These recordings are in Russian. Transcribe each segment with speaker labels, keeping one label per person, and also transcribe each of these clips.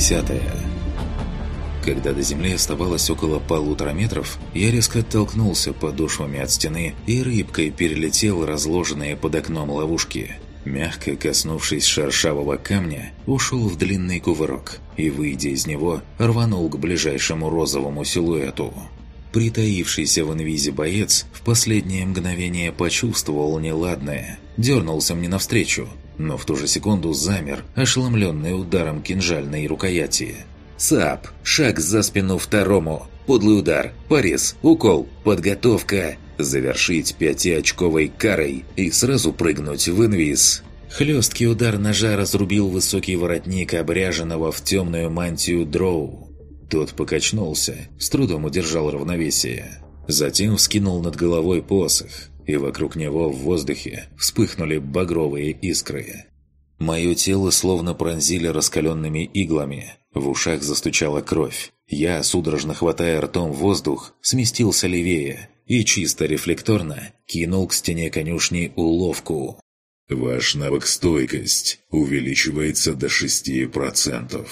Speaker 1: Десятое. Когда до земли оставалось около полутора метров, я резко оттолкнулся подошвами от стены и рыбкой перелетел разложенные под окном ловушки. Мягко коснувшись шершавого камня, ушел в длинный кувырок и, выйдя из него, рванул к ближайшему розовому силуэту. Притаившийся в инвизе боец в последнее мгновение почувствовал неладное, дернулся мне навстречу, но в ту же секунду замер, ошеломленный ударом кинжальной рукояти. САП, шаг за спину второму, подлый удар, порез, укол, подготовка, завершить пятиочковой карой и сразу прыгнуть в инвиз. Хлесткий удар ножа разрубил высокий воротник обряженного в темную мантию дроу. Тот покачнулся, с трудом удержал равновесие. Затем вскинул над головой посох, и вокруг него в воздухе вспыхнули багровые искры. Мое тело словно пронзили раскаленными иглами. В ушах застучала кровь. Я, судорожно хватая ртом воздух, сместился левее и чисто рефлекторно кинул к стене конюшни уловку.
Speaker 2: Ваш навык стойкость увеличивается до 6%.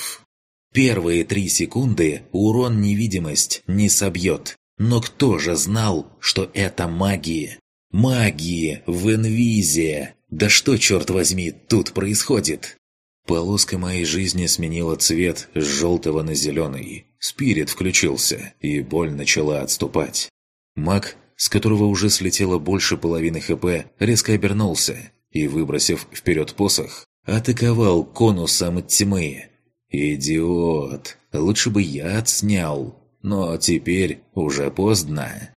Speaker 1: Первые три секунды урон невидимость не собьет. Но кто же знал, что это магия? Магии в инвизе! Да что, черт возьми, тут происходит? Полоска моей жизни сменила цвет с желтого на зеленый. Спирит включился, и боль начала отступать. Маг, с которого уже слетело больше половины ХП, резко обернулся и, выбросив вперед посох, атаковал конусом тьмы. «Идиот! Лучше бы я отснял, но теперь уже поздно».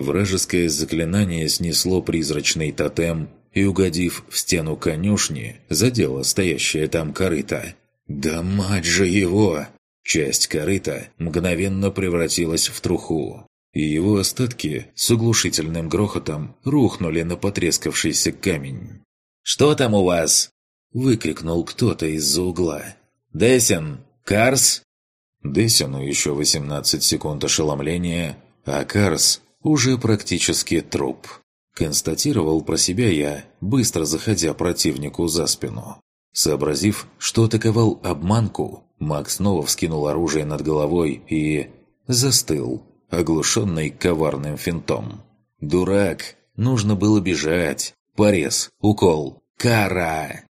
Speaker 1: Вражеское заклинание снесло призрачный тотем и, угодив в стену конюшни, задело стоящее там корыто. «Да мать же его!» Часть корыта мгновенно превратилась в труху, и его остатки с оглушительным грохотом рухнули на потрескавшийся камень. «Что там у вас?» – выкрикнул кто-то из-за угла. «Десин! Карс!» Десину еще 18 секунд ошеломления, а Карс уже практически труп. Констатировал про себя я, быстро заходя противнику за спину. Сообразив, что атаковал обманку, Макс снова вскинул оружие над головой и... застыл, оглушенный коварным финтом. «Дурак! Нужно было бежать! Порез! Укол! Кара!»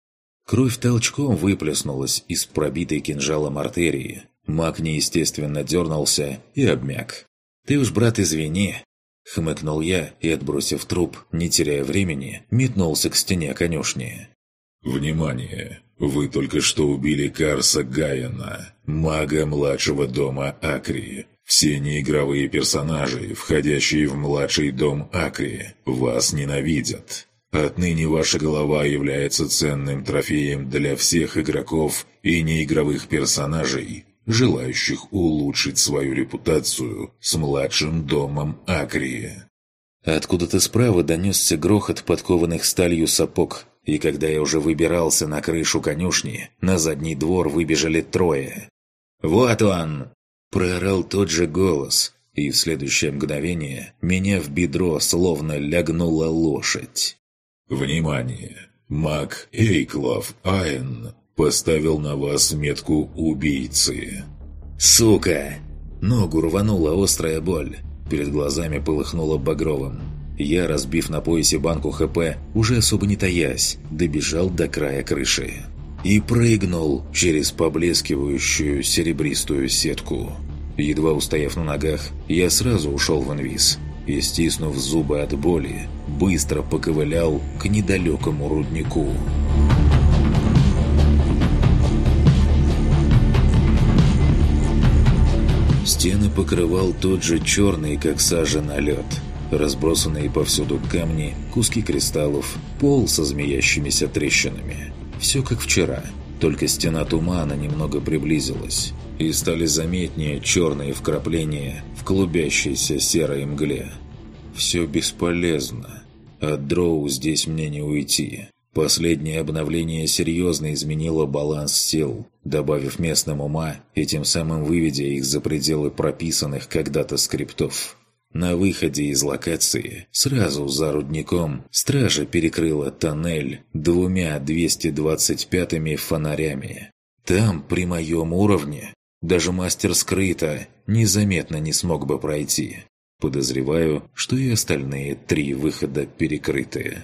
Speaker 1: Кровь толчком выплеснулась из пробитой кинжалом артерии. Маг неестественно дернулся и обмяк. «Ты уж, брат, извини!» Хмыкнул я и, отбросив труп, не теряя времени, метнулся к стене конюшни.
Speaker 2: «Внимание! Вы только что убили Карса Гаяна, мага младшего дома Акри. Все неигровые персонажи, входящие в младший дом Акри, вас ненавидят. Отныне ваша голова является ценным трофеем для всех игроков и неигровых персонажей, желающих улучшить свою репутацию с младшим домом Акрии.
Speaker 1: Откуда-то справа донесся грохот подкованных сталью сапог, и когда я уже выбирался на крышу конюшни, на задний двор выбежали трое. «Вот он!» – проорал тот же голос, и в следующее мгновение меня в бедро словно лягнула лошадь.
Speaker 2: Внимание! Маг Эйклав Айн поставил на вас метку убийцы.
Speaker 1: Сука! Ногу рванула острая боль. Перед глазами полыхнуло багровым. Я, разбив на поясе банку ХП, уже особо не таясь, добежал до края крыши. И прыгнул через поблескивающую серебристую сетку. Едва устояв на ногах, я сразу ушел в инвиз и, стиснув зубы от боли, быстро поковылял к недалекому руднику. Стены покрывал тот же черный, как сажа, налет. Разбросанные повсюду камни, куски кристаллов, пол со змеящимися трещинами. Все как вчера, только стена тумана немного приблизилась, и стали заметнее черные вкрапления в клубящейся серой мгле. Все бесполезно. От дроу здесь мне не уйти. Последнее обновление серьезно изменило баланс сил, добавив местным ума и тем самым выведя их за пределы прописанных когда-то скриптов. На выходе из локации, сразу за рудником, стража перекрыла тоннель двумя 225-ми фонарями. Там, при моем уровне, даже мастер скрыто незаметно не смог бы пройти. Подозреваю, что и остальные три выхода перекрыты.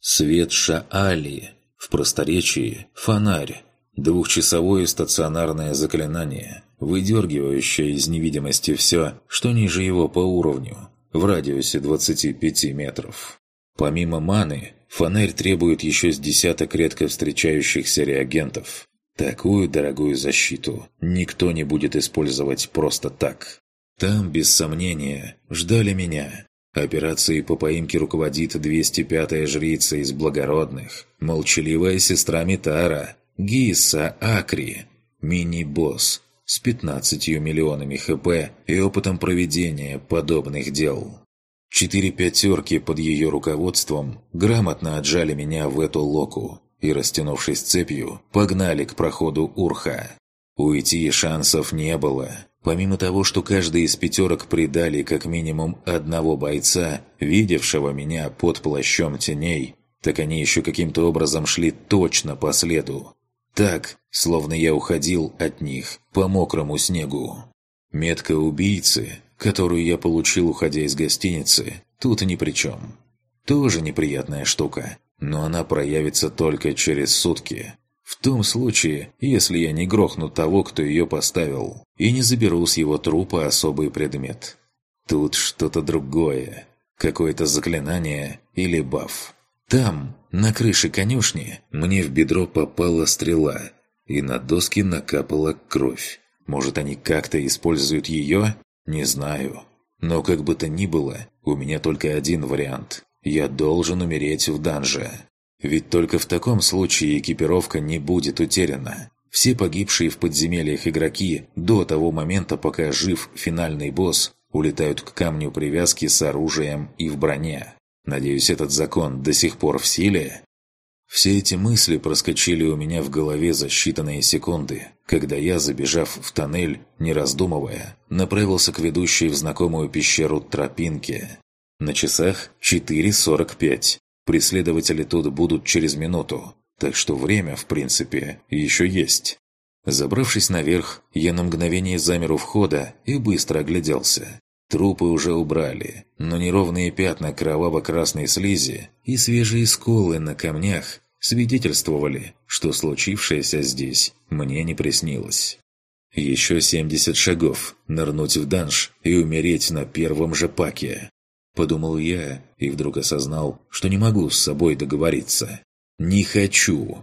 Speaker 1: Свет Шаали, в просторечии фонарь, двухчасовое стационарное заклинание, выдергивающее из невидимости все, что ниже его по уровню, в радиусе 25 метров. Помимо маны, фонарь требует еще с десяток редко встречающихся реагентов. Такую дорогую защиту никто не будет использовать просто так. Там, без сомнения, ждали меня. Операцией по поимке руководит 205-я жрица из благородных, молчаливая сестра Митара, Гиса Акри, мини-босс с 15 миллионами ХП и опытом проведения подобных дел. Четыре пятерки под ее руководством грамотно отжали меня в эту локу и, растянувшись цепью, погнали к проходу Урха. Уйти шансов не было. Помимо того, что каждый из пятерок предали как минимум одного бойца, видевшего меня под плащом теней, так они еще каким-то образом шли точно по следу. Так, словно я уходил от них по мокрому снегу. Метка убийцы, которую я получил, уходя из гостиницы, тут ни при чем. Тоже неприятная штука, но она проявится только через сутки. В том случае, если я не грохну того, кто ее поставил, и не заберу с его трупа особый предмет. Тут что-то другое. Какое-то заклинание или баф. Там, на крыше конюшни, мне в бедро попала стрела, и на доски накапала кровь. Может, они как-то используют ее? Не знаю. Но как бы то ни было, у меня только один вариант. Я должен умереть в данже. Ведь только в таком случае экипировка не будет утеряна. Все погибшие в подземельях игроки до того момента, пока жив финальный босс, улетают к камню привязки с оружием и в броне. Надеюсь, этот закон до сих пор в силе? Все эти мысли проскочили у меня в голове за считанные секунды, когда я, забежав в тоннель, не раздумывая, направился к ведущей в знакомую пещеру тропинке. На часах 4.45. Преследователи тут будут через минуту, так что время, в принципе, еще есть. Забравшись наверх, я на мгновение замер у входа и быстро огляделся. Трупы уже убрали, но неровные пятна кроваво-красной слизи и свежие сколы на камнях свидетельствовали, что случившееся здесь мне не приснилось. Еще 70 шагов, нырнуть в данж и умереть на первом же паке. Подумал я и вдруг осознал, что не могу с собой договориться. Не хочу.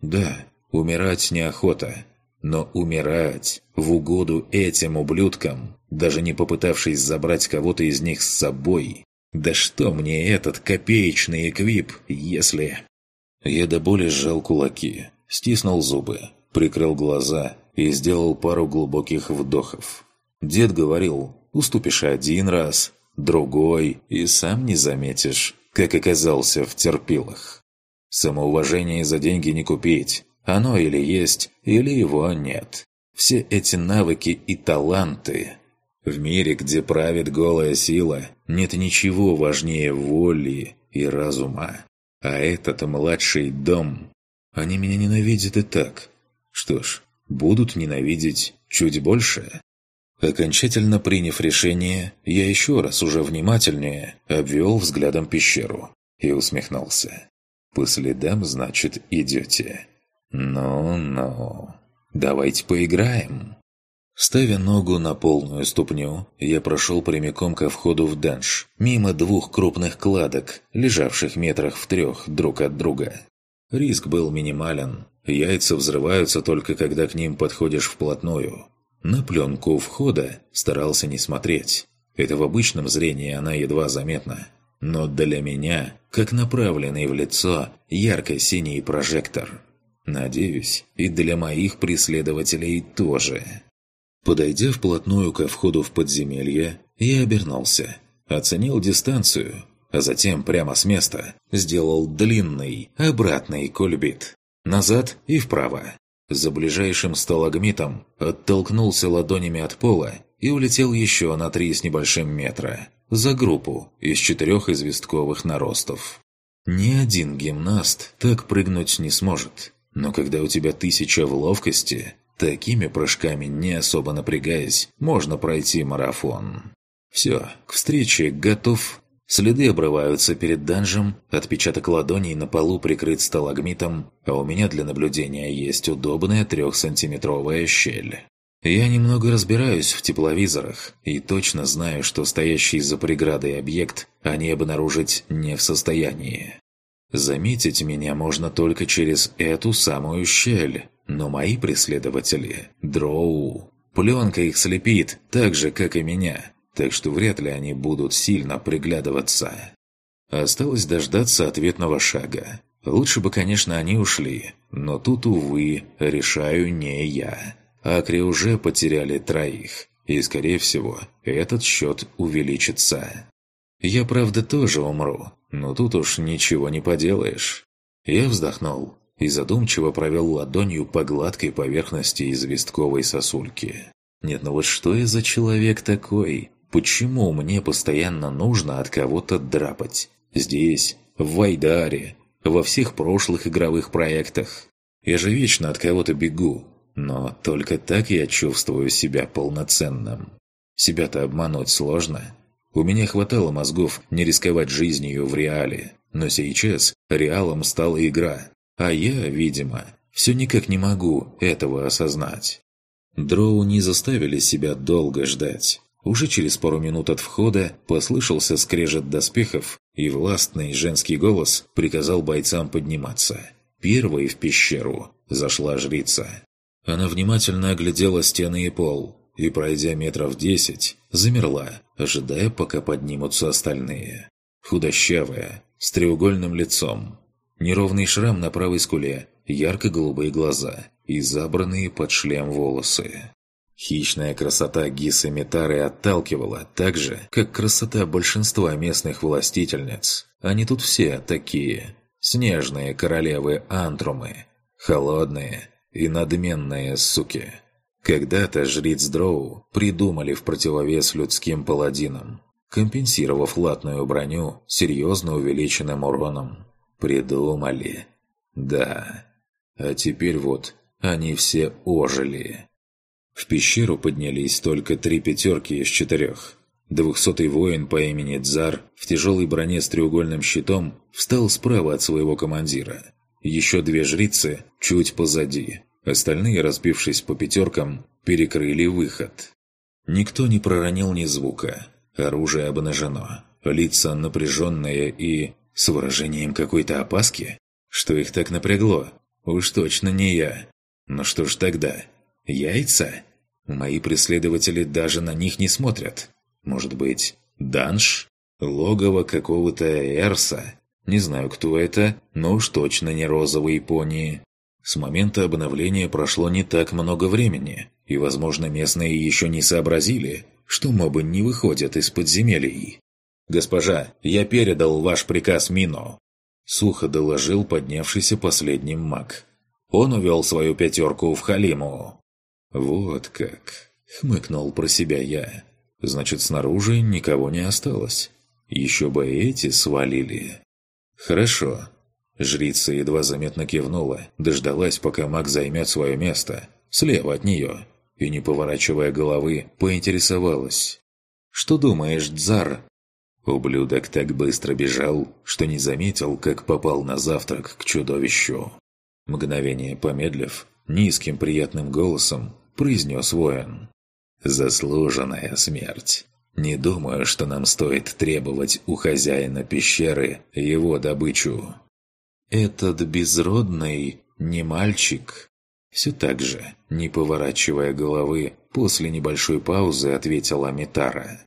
Speaker 1: Да, умирать неохота. Но умирать в угоду этим ублюдкам, даже не попытавшись забрать кого-то из них с собой. Да что мне этот копеечный эквип, если... Я до боли сжал кулаки, стиснул зубы, прикрыл глаза и сделал пару глубоких вдохов. Дед говорил, уступишь один раз, другой, и сам не заметишь, как оказался в терпилах. Самоуважение за деньги не купить. Оно или есть, или его нет. Все эти навыки и таланты. В мире, где правит голая сила, нет ничего важнее воли и разума. А этот младший дом... Они меня ненавидят и так. Что ж, будут ненавидеть чуть больше. Окончательно приняв решение, я еще раз уже внимательнее обвел взглядом пещеру и усмехнулся. «По следам, значит, идете?» «Ну-ну, давайте поиграем». Ставя ногу на полную ступню, я прошел прямиком ко входу в данж, мимо двух крупных кладок, лежавших метрах в трех друг от друга. Риск был минимален. Яйца взрываются только когда к ним подходишь вплотную. На пленку входа старался не смотреть. Это в обычном зрении она едва заметна. Но для меня, как направленный в лицо, ярко-синий прожектор. Надеюсь, и для моих преследователей тоже. Подойдя вплотную ко входу в подземелье, я обернулся, оценил дистанцию, а затем прямо с места сделал длинный, обратный кульбит. Назад и вправо. За ближайшим сталагмитом оттолкнулся ладонями от пола и улетел еще на три с небольшим метра, за группу из четырех известковых наростов. Ни один гимнаст так прыгнуть не сможет. Но когда у тебя тысяча в ловкости, такими прыжками, не особо напрягаясь, можно пройти марафон. Все, к встрече готов. Следы обрываются перед данжем, отпечаток ладоней на полу прикрыт сталагмитом, а у меня для наблюдения есть удобная трехсантиметровая щель. Я немного разбираюсь в тепловизорах и точно знаю, что стоящий за преградой объект они обнаружить не в состоянии. Заметить меня можно только через эту самую щель, но мои преследователи – дроу. Пленка их слепит, так же, как и меня, так что вряд ли они будут сильно приглядываться. Осталось дождаться ответного шага. Лучше бы, конечно, они ушли, но тут, увы, решаю не я. Акри уже потеряли троих, и, скорее всего, этот счет увеличится. Я, правда, тоже умру, но тут уж ничего не поделаешь. Я вздохнул и задумчиво провел ладонью по гладкой поверхности известковой сосульки. Нет, ну вот что я за человек такой? Почему мне постоянно нужно от кого-то драпать? Здесь, в Вайдаре, во всех прошлых игровых проектах. Я же вечно от кого-то бегу, но только так я чувствую себя полноценным. Себя-то обмануть сложно. У меня хватало мозгов не рисковать жизнью в реале. Но сейчас реалом стала игра. А я, видимо, все никак не могу этого осознать. Дроу не заставили себя долго ждать. Уже через пару минут от входа послышался скрежет доспехов, и властный женский голос приказал бойцам подниматься. Первой в пещеру зашла жрица. Она внимательно оглядела стены и пол и, пройдя метров десять, замерла, ожидая, пока поднимутся остальные. Худощавая, с треугольным лицом, неровный шрам на правой скуле, ярко-голубые глаза и забранные под шлем волосы. Хищная красота Гисы Митары отталкивала так же, как красота большинства местных властительниц. Они тут все такие. Снежные королевы Антрумы. Холодные, и надменные суки. Когда-то жриц Дроу придумали в противовес людским паладинам, компенсировав латную броню серьезно увеличенным уроном. Придумали. Да. А теперь вот они все ожили. В пещеру поднялись только три пятерки из четырех. Двухсотый воин по имени Дзар в тяжелой броне с треугольным щитом встал справа от своего командира. Еще две жрицы чуть позади. Остальные, разбившись по пятеркам, перекрыли выход. Никто не проронил ни звука. Оружие обнажено. Лица напряженные и... с выражением какой-то опаски? Что их так напрягло? Уж точно не я. Но что ж тогда? Яйца? Мои преследователи даже на них не смотрят. Может быть, данж? Логово какого-то Эрса? Не знаю, кто это, но уж точно не розовые пони. С момента обновления прошло не так много времени, и, возможно, местные еще не сообразили, что мобы не выходят из подземелий. «Госпожа, я передал ваш приказ Мино», — сухо доложил поднявшийся последним маг. Он увел свою пятерку в Халиму. «Вот как», — хмыкнул про себя я. «Значит, снаружи никого не осталось. Еще бы эти свалили». «Хорошо». Жрица едва заметно кивнула, дождалась, пока маг займет свое место, слева от нее, и, не поворачивая головы, поинтересовалась. «Что думаешь, Дзар?» Ублюдок так быстро бежал, что не заметил, как попал на завтрак к чудовищу. Мгновение помедлив, низким приятным голосом произнес воин. «Заслуженная смерть. Не думаю, что нам стоит требовать у хозяина пещеры его добычу. Этот безродный не мальчик. Все так же, не поворачивая головы, после небольшой паузы ответила Митара.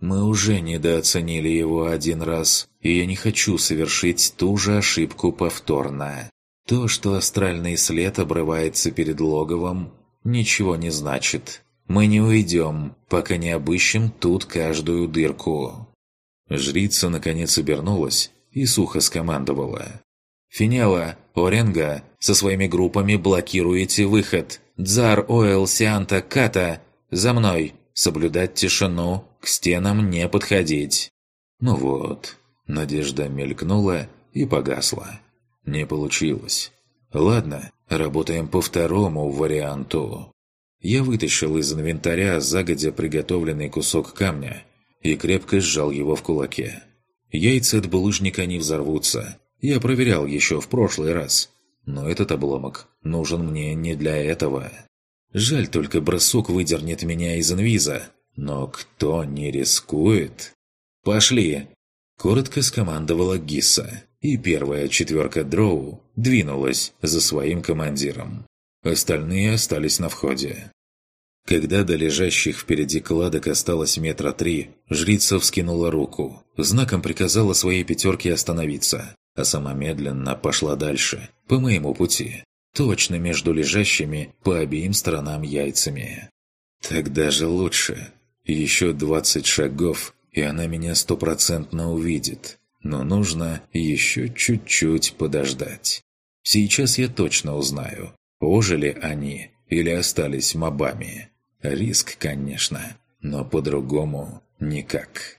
Speaker 1: Мы уже недооценили его один раз, и я не хочу совершить ту же ошибку повторно. То, что астральный след обрывается перед логовом, ничего не значит. Мы не уйдем, пока не обыщем тут каждую дырку». Жрица наконец обернулась и сухо скомандовала. «Финела, Оренга, со своими группами блокируете выход. Дзар, Оэл, Сианта, Ката, за мной. Соблюдать тишину, к стенам не подходить». Ну вот, надежда мелькнула и погасла. Не получилось. Ладно, работаем по второму варианту. Я вытащил из инвентаря загодя приготовленный кусок камня и крепко сжал его в кулаке. Яйца от булыжника не взорвутся. Я проверял еще в прошлый раз. Но этот обломок нужен мне не для этого. Жаль только бросок выдернет меня из инвиза. Но кто не рискует? «Пошли!» Коротко скомандовала Гисса, и первая четверка дроу двинулась за своим командиром. Остальные остались на входе. Когда до лежащих впереди кладок осталось метра три, жрица вскинула руку, знаком приказала своей пятерке остановиться, а сама медленно пошла дальше, по моему пути, точно между лежащими по обеим сторонам яйцами. Так даже лучше. Еще двадцать шагов, и она меня стопроцентно увидит. Но нужно еще чуть-чуть подождать. Сейчас я точно узнаю, ожили они или остались мобами. Риск, конечно, но по-другому никак.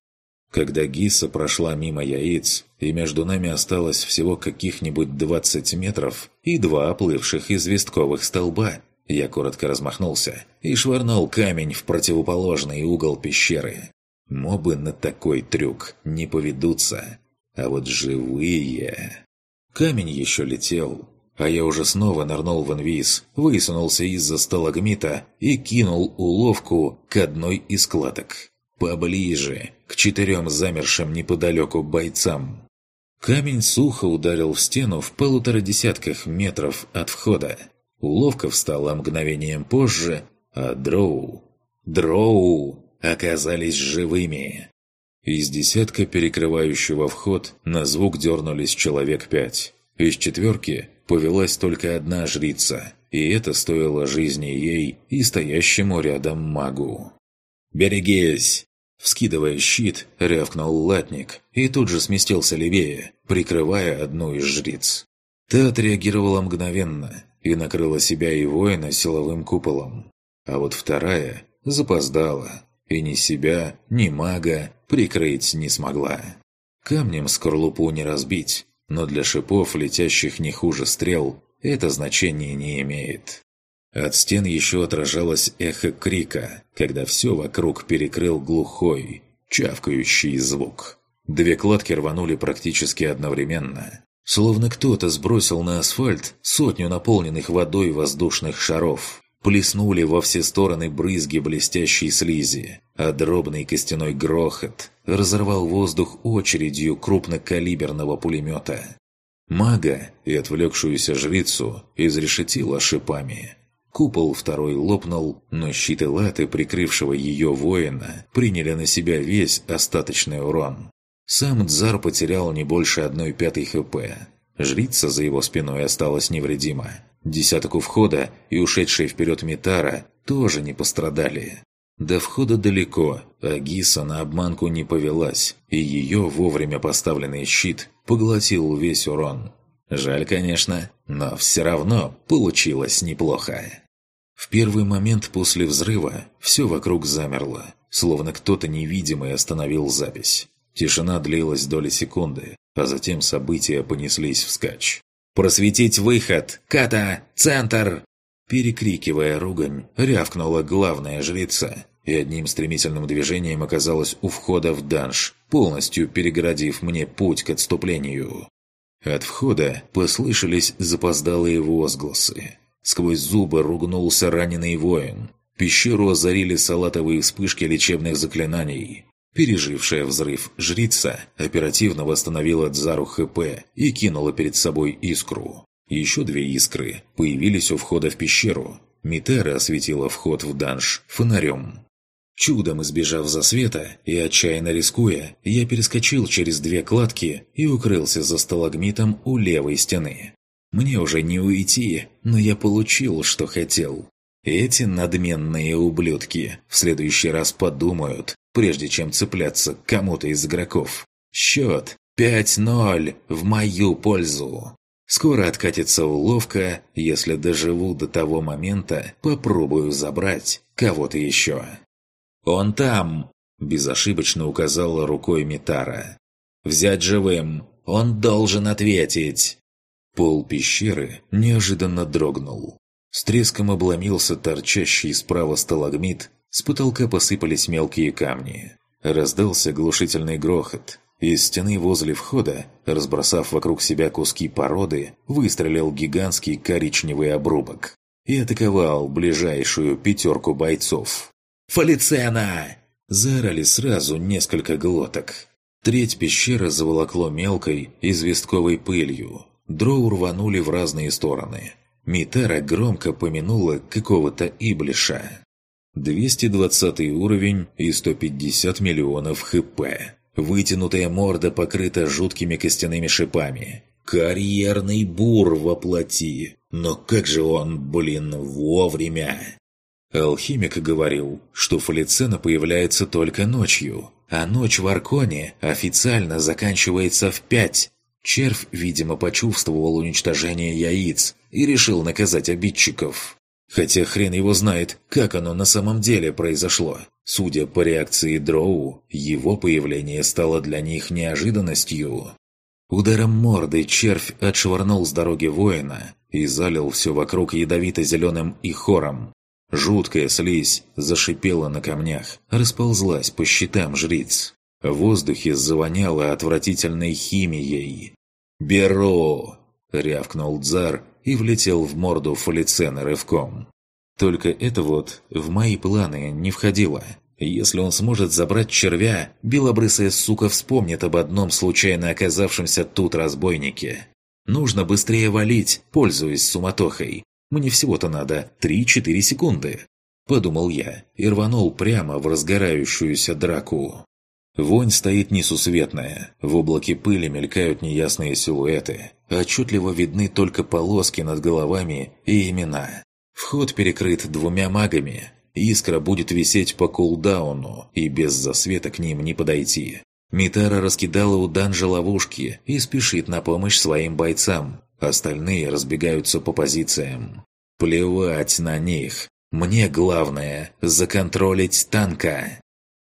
Speaker 1: Когда Гиса прошла мимо яиц, и между нами осталось всего каких-нибудь 20 метров и два оплывших известковых столба, я коротко размахнулся и швырнул камень в противоположный угол пещеры. Мобы на такой трюк не поведутся, а вот живые... Камень еще летел, а я уже снова нырнул в инвиз, высунулся из-за сталагмита и кинул уловку к одной из кладок. Поближе, к четырем замершим неподалеку бойцам. Камень сухо ударил в стену в полутора десятках метров от входа. Уловка встала мгновением позже, а дроу... Дроу оказались живыми. Из десятка перекрывающего вход на звук дернулись человек пять. Из четверки повелась только одна жрица, и это стоило жизни ей и стоящему рядом магу. «Берегись!» Вскидывая щит, рявкнул латник и тут же сместился левее, прикрывая одну из жриц. Та отреагировала мгновенно и накрыла себя и воина силовым куполом. А вот вторая запоздала и ни себя, ни мага прикрыть не смогла. Камнем скорлупу не разбить, но для шипов, летящих не хуже стрел, это значение не имеет. От стен еще отражалось эхо крика, когда все вокруг перекрыл глухой, чавкающий звук. Две кладки рванули практически одновременно. Словно кто-то сбросил на асфальт сотню наполненных водой воздушных шаров. Плеснули во все стороны брызги блестящей слизи, а дробный костяной грохот разорвал воздух очередью крупнокалиберного пулемета. Мага и отвлекшуюся жрицу изрешетила шипами. Купол второй лопнул, но щиты латы, прикрывшего ее воина, приняли на себя весь остаточный урон. Сам Дзар потерял не больше одной пятой хп. Жрица за его спиной осталась невредима. Десяток у входа и ушедшие вперед Митара тоже не пострадали. До входа далеко, а Гиса на обманку не повелась, и ее вовремя поставленный щит поглотил весь урон. Жаль, конечно, но все равно получилось неплохо. В первый момент после взрыва все вокруг замерло, словно кто-то невидимый остановил запись. Тишина длилась доли секунды, а затем события понеслись вскачь. «Просветить выход! Ката! Центр!» Перекрикивая ругань, рявкнула главная жрица и одним стремительным движением оказалась у входа в данж, полностью перегородив мне путь к отступлению. От входа послышались запоздалые возгласы. Сквозь зубы ругнулся раненый воин. Пещеру озарили салатовые вспышки лечебных заклинаний. Пережившая взрыв жрица оперативно восстановила Дзару ХП и кинула перед собой искру. Еще две искры появились у входа в пещеру. Митера осветила вход в данж фонарем. Чудом избежав засвета и отчаянно рискуя, я перескочил через две кладки и укрылся за сталагмитом у левой стены. Мне уже не уйти, но я получил, что хотел. Эти надменные ублюдки в следующий раз подумают, прежде чем цепляться к кому-то из игроков. Счет 5-0 в мою пользу. Скоро откатится уловка, если доживу до того момента, попробую забрать кого-то еще. «Он там!» – безошибочно указала рукой Митара. «Взять живым! Он должен ответить!» Пол пещеры неожиданно дрогнул. С треском обломился торчащий справа сталагмит, с потолка посыпались мелкие камни. Раздался глушительный грохот. Из стены возле входа, разбросав вокруг себя куски породы, выстрелил гигантский коричневый обрубок и атаковал ближайшую пятерку бойцов. «Фалицена!» – заорали сразу несколько глоток. Треть пещеры заволокло мелкой, известковой пылью. Дроу рванули в разные стороны. Митара громко помянула какого-то Иблиша. 220 уровень и 150 миллионов хп. Вытянутая морда покрыта жуткими костяными шипами. Карьерный бур воплоти. Но как же он, блин, вовремя! Алхимик говорил, что фалицена появляется только ночью, а ночь в Арконе официально заканчивается в пять. Червь, видимо, почувствовал уничтожение яиц и решил наказать обидчиков. Хотя хрен его знает, как оно на самом деле произошло. Судя по реакции Дроу, его появление стало для них неожиданностью. Ударом морды червь отшвырнул с дороги воина и залил все вокруг ядовито-зеленым и хором. Жуткая слизь зашипела на камнях, расползлась по щитам жриц. В воздухе завоняло отвратительной химией. «Беру!» — рявкнул Дзар и влетел в морду Фалицена рывком. Только это вот в мои планы не входило. Если он сможет забрать червя, белобрысая сука вспомнит об одном случайно оказавшемся тут разбойнике. Нужно быстрее валить, пользуясь суматохой. Мне всего-то надо 3-4 секунды. Подумал я и рванул прямо в разгорающуюся драку. Вонь стоит несусветная. В облаке пыли мелькают неясные силуэты. Отчетливо видны только полоски над головами и имена. Вход перекрыт двумя магами. Искра будет висеть по кулдауну, и без засвета к ним не подойти. Митара раскидала у данжа ловушки и спешит на помощь своим бойцам. Остальные разбегаются по позициям. Плевать на них. Мне главное – законтролить танка.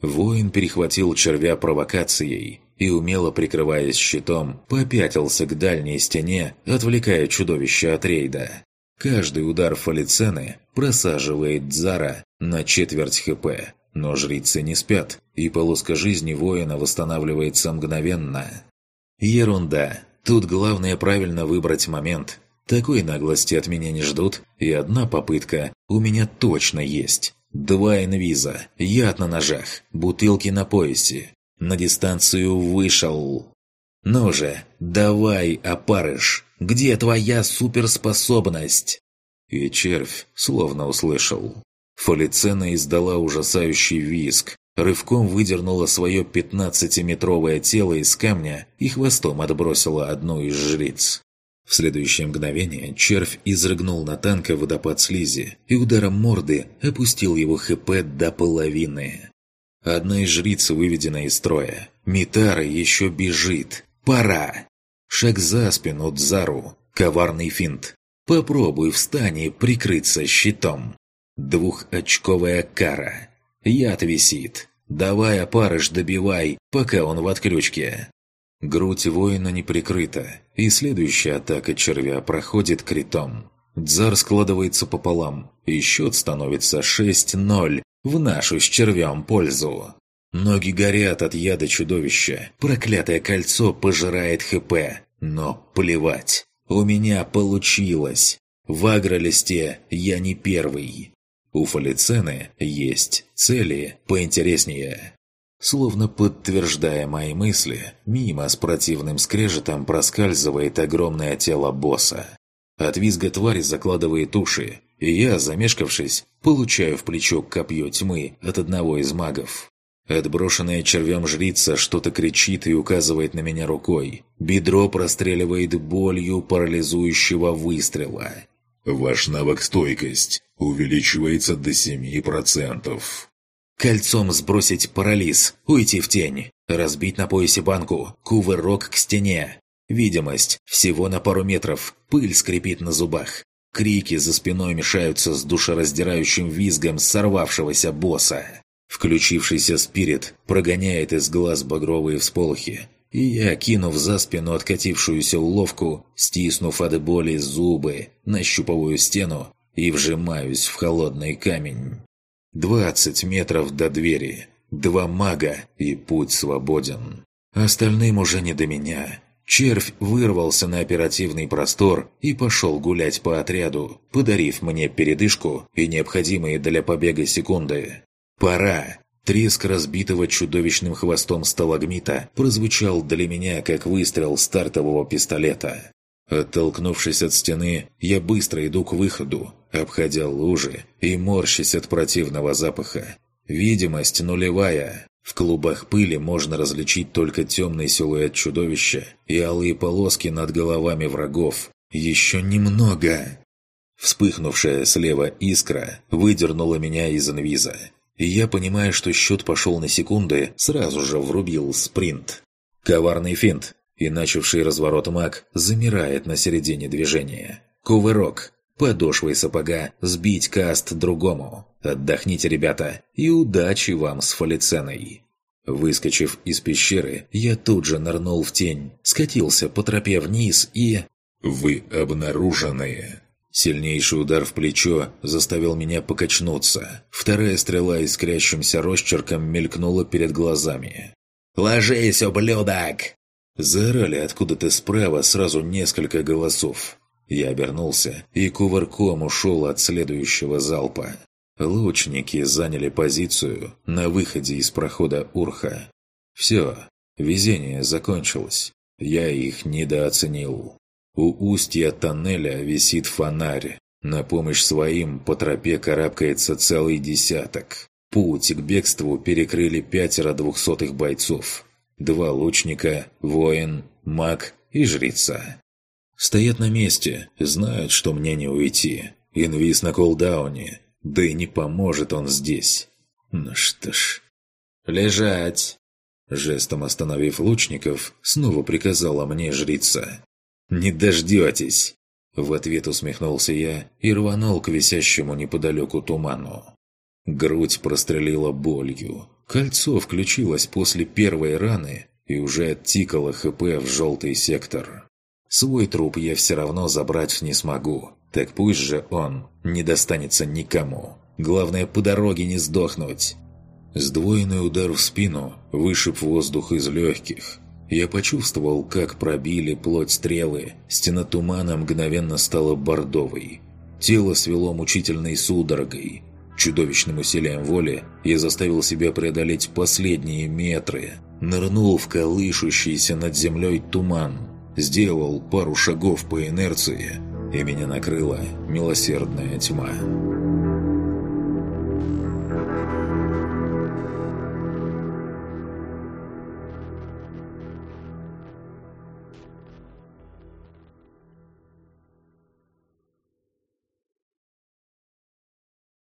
Speaker 1: Воин перехватил червя провокацией и, умело прикрываясь щитом, попятился к дальней стене, отвлекая чудовище от рейда. Каждый удар фалицены просаживает Дзара на четверть хп, но жрицы не спят, и полоска жизни воина восстанавливается мгновенно. Ерунда. Тут главное правильно выбрать момент. Такой наглости от меня не ждут, и одна попытка у меня точно есть. Два инвиза, яд на ножах, бутылки на поясе. На дистанцию вышел. Ну же, давай, опарыш, где твоя суперспособность? И червь словно услышал. Фалицена издала ужасающий визг, рывком выдернула свое пятнадцатиметровое тело из камня и хвостом отбросила одну из жриц. В следующее мгновение червь изрыгнул на танка водопад слизи и ударом морды опустил его ХП до половины. Одна из жриц выведена из строя. Митара еще бежит. Пора! Шаг за спину Дзару. Коварный финт. Попробуй встань и прикрыться щитом. Двухочковая кара. Яд висит. Давай, опарыш, добивай, пока он в отключке. Грудь воина не прикрыта, и следующая атака червя проходит критом. Дзар складывается пополам, и счет становится 6-0 в нашу с червем пользу. Ноги горят от яда чудовища, проклятое кольцо пожирает ХП, но плевать, у меня получилось. В агролисте я не первый. У Фалицены есть цели поинтереснее. Словно подтверждая мои мысли, мимо с противным скрежетом проскальзывает огромное тело босса. От визга твари закладывает уши, и я, замешкавшись, получаю в плечо копье тьмы от одного из магов. Отброшенная червем жрица что-то кричит и указывает на меня рукой. Бедро простреливает болью парализующего выстрела.
Speaker 2: «Ваш навык стойкость увеличивается до 7%.
Speaker 1: Кольцом сбросить парализ, уйти в тень, разбить на поясе банку, кувырок к стене. Видимость всего на пару метров, пыль скрипит на зубах. Крики за спиной мешаются с душераздирающим визгом сорвавшегося босса. Включившийся спирит прогоняет из глаз багровые всполохи, и я, кинув за спину откатившуюся уловку, стиснув от боли зубы, нащупываю стену и вжимаюсь в холодный камень. Двадцать метров до двери, два мага и путь свободен. Остальным уже не до меня. Червь вырвался на оперативный простор и пошел гулять по отряду, подарив мне передышку и необходимые для побега секунды. «Пора!» Треск разбитого чудовищным хвостом сталагмита прозвучал для меня, как выстрел стартового пистолета. Оттолкнувшись от стены, я быстро иду к выходу, обходя лужи и морщась от противного запаха. Видимость нулевая. В клубах пыли можно различить только темный силуэт чудовища и алые полоски над головами врагов. Еще немного. Вспыхнувшая слева искра выдернула меня из инвиза. И я, понимая, что счет пошел на секунды, сразу же врубил спринт. Коварный финт, и начавший разворот маг замирает на середине движения. Кувырок. Подошвой сапога сбить каст другому. Отдохните, ребята, и удачи вам с фалиценой. Выскочив из пещеры, я тут же нырнул в тень, скатился по тропе вниз и...
Speaker 2: «Вы обнаруженные!»
Speaker 1: Сильнейший удар в плечо заставил меня покачнуться. Вторая стрела искрящимся росчерком мелькнула перед глазами. «Ложись, ублюдок!» Заорали откуда-то справа сразу несколько голосов. Я обернулся и кувырком ушел от следующего залпа. Лучники заняли позицию на выходе из прохода Урха. Все, везение закончилось. Я их недооценил. У устья тоннеля висит фонарь. На помощь своим по тропе карабкается целый десяток. Путь к бегству перекрыли пятеро двухсотых бойцов. Два лучника, воин, маг и жрица. Стоят на месте, знают, что мне не уйти. Инвиз на колдауне, да и не поможет он здесь. Ну что ж... «Лежать!» Жестом остановив лучников, снова приказала мне жрица. «Не дождетесь!» В ответ усмехнулся я и рванул к висящему неподалеку туману. Грудь прострелила болью. Кольцо включилось после первой раны и уже оттикало ХП в желтый сектор. Свой труп я все равно забрать не смогу, так пусть же он не достанется никому. Главное, по дороге не сдохнуть. Сдвоенный удар в спину вышиб воздух из легких, я почувствовал, как пробили плоть стрелы. Стена тумана мгновенно стала бордовой. Тело свело мучительной судорогой. Чудовищным усилием воли я заставил себя преодолеть последние метры. Нырнул в колышущийся над землей туман. Сделал пару шагов по инерции, и меня накрыла милосердная тьма.